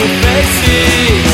no Face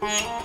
Bye.